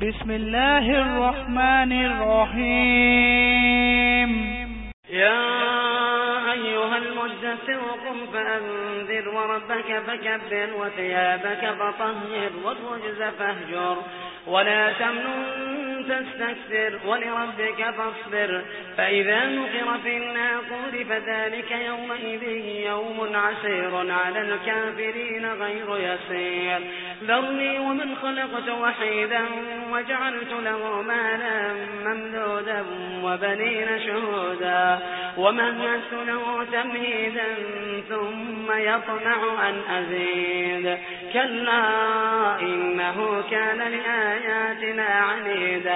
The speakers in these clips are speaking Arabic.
بسم الله الرحمن الرحيم يا أيها المدثر قم فأنذر وربك فكبر وثيابك فطهر والرجز فاهجر. ولا تمنن تستكثر ولربك فاصبر. فإذا نقر في الناقور فذلك يومئذ يوم عسير على الكافرين غير يسير. ذرني ومن خلقت وحيدا وجعلت له مالا ممدودا وبنين شهودا. ومهدت له تمهيدا ثم يطمع أن أزيد. كلا إنه كان لآياتنا عنيدا.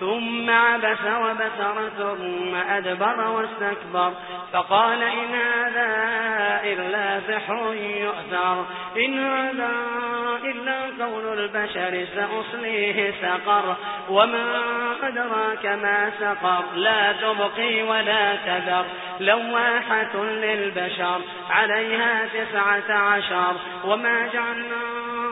ثم عبس وبسر ثم أدبر واستكبر. فقال إن هذا إلا سحر يؤثر. إن هذا إلا قول البشر سأصليه سقر. وما أدراك ما سقر لا تبقي ولا تذر. لواحة للبشر عليها تسعة عشر. وما جعلنا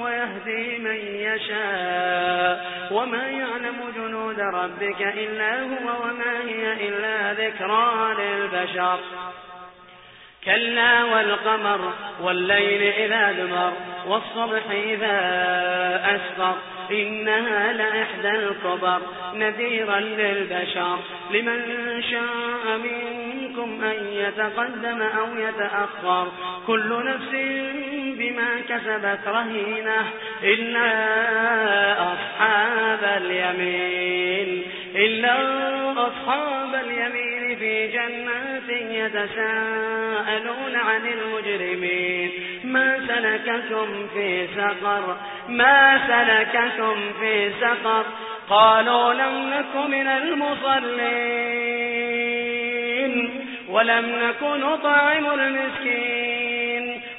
ويهدي من يشاء. وما يعلم جنود ربك إلا هو وما هي إلا ذكرى للبشر. كلا والقمر والليل إذا دمر والصبح إذا أسفر. إنها لإحدى الكبر نذيرا للبشر. لمن شاء منكم أن يتقدم أو يتأخر كل نفس بما كسبت رهينة إلا أصحاب اليمين إلا أصحاب اليمين في جنات يتساءلون عن المجرمين ما سلككم في سقر ما سلككم في سقر قالوا لم نك من المصلين ولم نك نطعم المسكين.